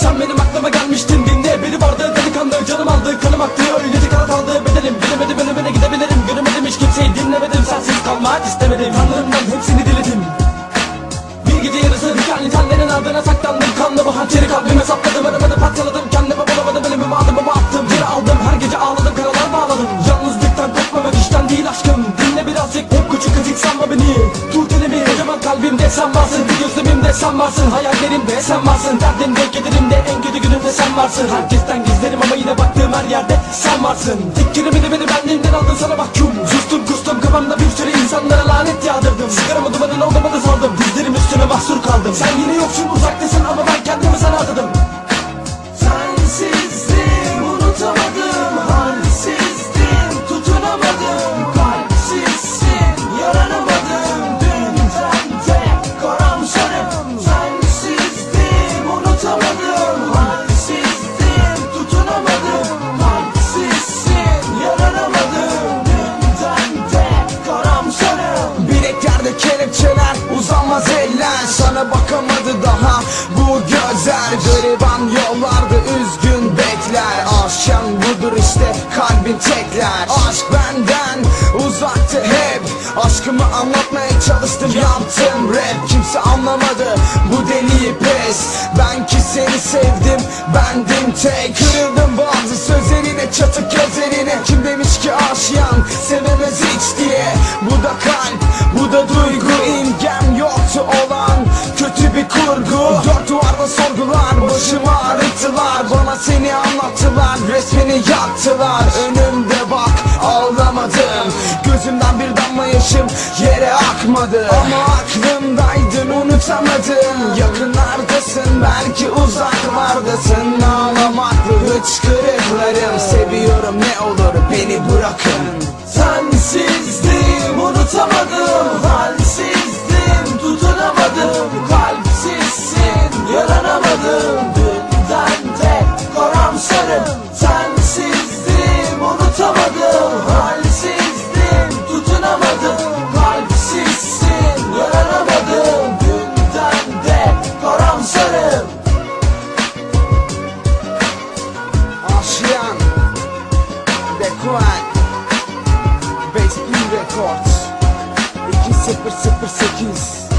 Sen benim aklıma gelmiştin dinle Biri vardı delikanlı canım aldı kanım aktı Öylece kanat aldı bedelim Bilemedim ölümüne gidebilirim Göremedim hiç kimseyi dinlemedim Sensiz kalmak istemedim Tanrımdan hepsini diledim. Bir gece yarısı dikenli tellerin ardına saklandım Kanlı bu hançeri kalbime sapladım Aramadı parçaladım kendimi bulamadım Elimi adımımı attım Geri aldım her gece ağladım karalar bağladım Yalnızlıktan korkmamak işten değil aşkım Dinle birazcık hep küçük kızık sanma beni Tut elimi kocaman kalbimde sen varsın Bir gözlemimde sen varsın. Hayallerimde sen varsın Derdimde kederimde en kötü günümde sen varsın. Herkesten gizlerim ama yine baktığım her yerde sen varsın. Kelimeni beni benliğimden aldın sana mahkum. Sustum kustum kafamda bir sürü insanlara lanet yağdırdım. Sigaramı dumanın olmadı sandım Dizlerim üstüne mahsur kaldım. Sen yine yoksun uzaktasın ama Sana bakamadı daha. Bu gözler Gariban yollarda üzgün bekler. Aşkın budur işte kalbin tekler. Aşk benden uzaktı hep. Aşkımı anlatmaya çalıştım yaptım rap. Kimse anlamadı bu deliyi pes. Ben ki seni sevdim bendim tek. Kırıldım bazı sözlerine çatık gözlerine. Kim demiş ki aşyan sevemez hiç diye. Bu da kalp bu da duygu imgem Seni anlattılar Resmini yaktılar. Önümde bak ağlamadım. Gözümden bir damla yaşım yere akmadı. Ama aklımdaydın unutamadım Yakınlardasın belki uzaklardasın. Ağlamaklı hıçkırıklarım Seviyorum ne olur beni bırakın. Sensizdim unutamadım. Halsizdim tutunamadım. Kalpsizsin yaranamadım super, super, super, super,